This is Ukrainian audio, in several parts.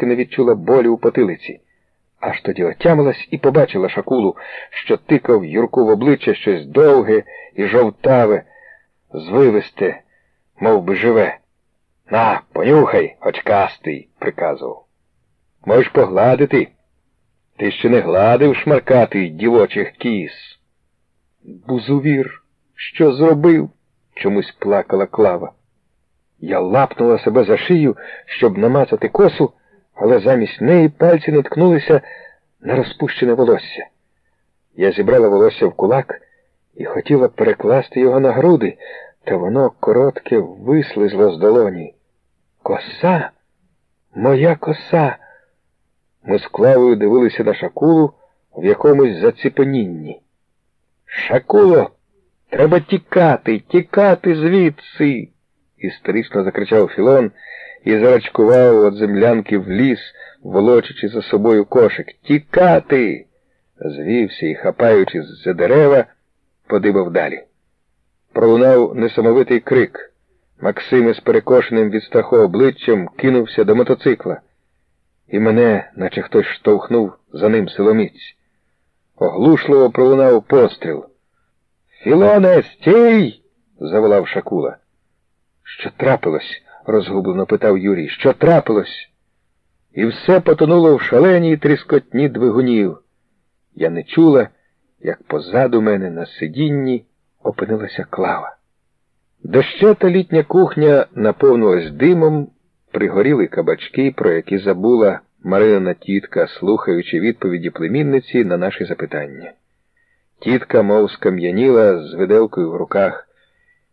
поки не відчула болю у потилиці. Аж тоді отямилась і побачила шакулу, що тикав Юрку в обличчя щось довге і жовтаве, звивисте, мов би живе. На, понюхай, очкастий, приказував. Можеш погладити. Ти ще не гладив шмаркатий дівочих кіс. Бузувір, що зробив? чомусь плакала клава. Я лапнула себе за шию, щоб намацати косу, але замість неї пальці наткнулися на розпущене волосся. Я зібрала волосся в кулак і хотіла перекласти його на груди, та воно коротке вислизло з долоні. Коса? Моя коса. Ми з Клавою дивилися на шакулу в якомусь заціпенінні. Шакуло, треба тікати, тікати звідси. істерично закричав Філон і зарачкував від землянки в ліс, волочачи за собою кошик. Тікати. Звівся і, хапаючись за дерева, подибав далі. Пролунав несамовитий крик. Максим із перекошеним від страху обличчям кинувся до мотоцикла і мене, наче хтось штовхнув за ним силоміць. Оглушливо пролунав постріл. Філоне, стій! заволав Шакула. Що трапилось? Розгублено питав Юрій. Що трапилось? І все потонуло в шаленій тріскотні двигунів. Я не чула, як позаду мене на сидінні опинилася клава. Дощата літня кухня наповнилась димом пригоріли кабачки, про які забула Маринина тітка, слухаючи відповіді племінниці на наші запитання. Тітка, мов скам'яніла з виделкою в руках,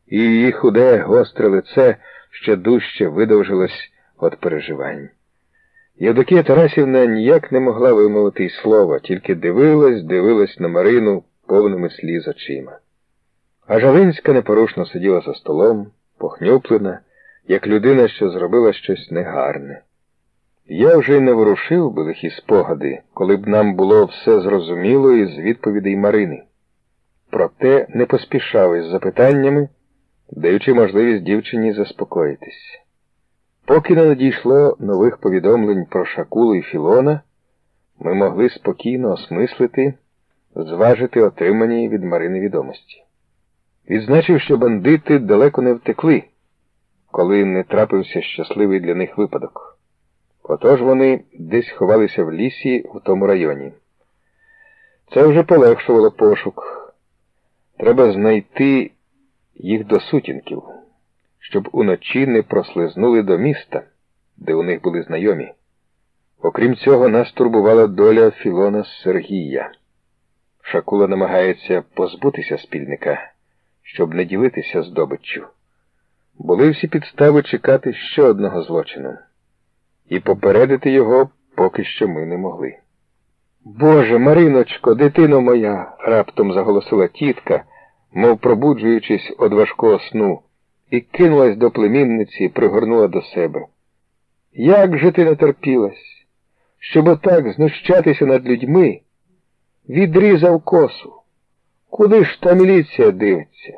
і її худе, гостре лице ще дужче видовжилось від переживань. Євдокія Тарасівна ніяк не могла вимовити й слова, тільки дивилась, дивилась на Марину повними сліз очима. А Жалинська непорушно сиділа за столом, похнюплена, як людина, що зробила щось негарне. Я вже й не ворушив би лихі спогади, коли б нам було все зрозуміло із відповідей Марини. Проте не поспішав із запитаннями, даючи можливість дівчині заспокоїтись. Поки не надійшло нових повідомлень про Шакулу і Філона, ми могли спокійно осмислити, зважити отримані від Марини відомості. Відзначив, що бандити далеко не втекли коли не трапився щасливий для них випадок. Отож вони десь ховалися в лісі в тому районі. Це вже полегшувало пошук. Треба знайти їх до сутінків, щоб уночі не прослизнули до міста, де у них були знайомі. Окрім цього, нас турбувала доля Філона Сергія. Шакула намагається позбутися спільника, щоб не ділитися здобиччю. Були всі підстави чекати ще одного злочину, і попередити його поки що ми не могли. Боже, Мариночко, дитино моя, раптом заголосила тітка, мов пробуджуючись від важкого сну, і кинулась до племінниці пригорнула до себе. Як же ти натерпілась, щоб отак знущатися над людьми? Відрізав косу. Куди ж та міліція дивиться?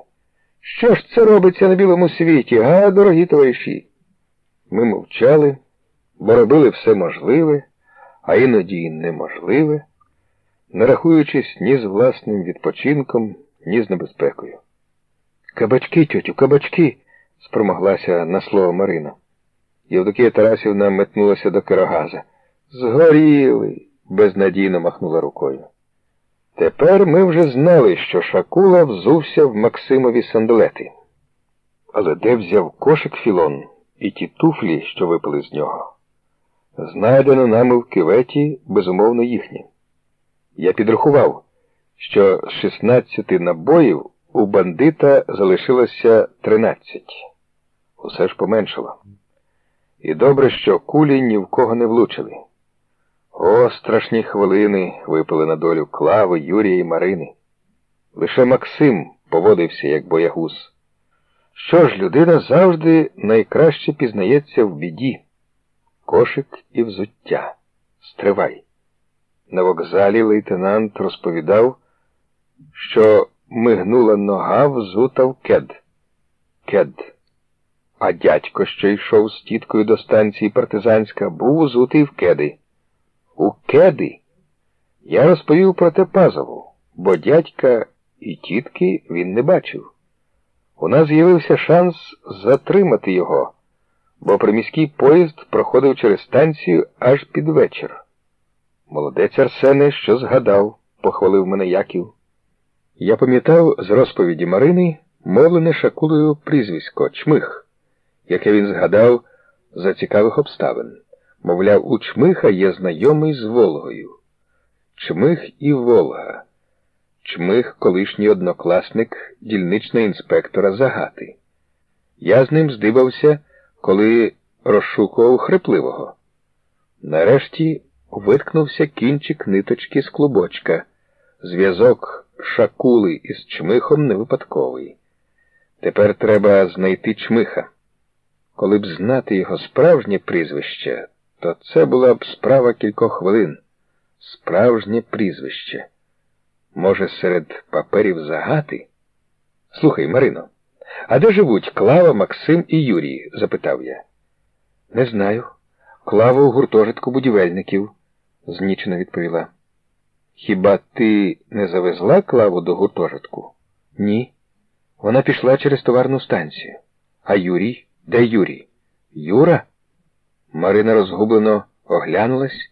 Що ж це робиться на білому світі, га, дорогі товариші? Ми мовчали, бо робили все можливе, а іноді й неможливе, не рахуючись ні з власним відпочинком, ні з небезпекою. Кабачки, тьотю, кабачки, спромоглася на слово Марина. Євдокія Тарасівна метнулася до Кирогаза. Згоріли, безнадійно махнула рукою. Тепер ми вже знали, що Шакула взувся в Максимові сандалети. Але де взяв кошик Філон і ті туфлі, що випали з нього? Знайдено нами в киветі, безумовно, їхні. Я підрахував, що з 16 набоїв у бандита залишилося 13. Усе ж поменшало. І добре, що кулі ні в кого не влучили. О, страшні хвилини випали на долю Клави, Юрія і Марини. Лише Максим поводився, як боягуз. Що ж, людина завжди найкраще пізнається в біді. Кошик і взуття. Стривай. На вокзалі лейтенант розповідав, що мигнула нога взута в кед. Кед. А дядько, що йшов з тіткою до станції партизанська, був узутий в кеди. У кеди? Я розповів про те пазову, бо дядька і тітки він не бачив. У нас з'явився шанс затримати його, бо приміський поїзд проходив через станцію аж під вечір. Молодець Арсене, що згадав, похвалив мене Яків. Я пам'ятав з розповіді Марини мовлене шакулою прізвисько Чмих, яке він згадав за цікавих обставин. Мовляв, у Чмиха є знайомий з Волгою. Чмих і Волга. Чмих колишній однокласник дільничного інспектора Загати. Я з ним здивався, коли розшукував хрипливого. Нарешті виткнувся кінчик ниточки з клубочка. Зв'язок шакули із чмихом не випадковий. Тепер треба знайти чмиха. Коли б знати його справжнє прізвище, то це була б справа кількох хвилин. Справжнє прізвище. Може, серед паперів загати? Слухай, Марино, а де живуть Клава, Максим і Юрій? запитав я. Не знаю. Клава у гуртожитку будівельників, знічено відповіла. Хіба ти не завезла Клаву до гуртожитку? Ні. Вона пішла через товарну станцію. А Юрій? Де Юрій? Юра? Марина розгублено оглянулась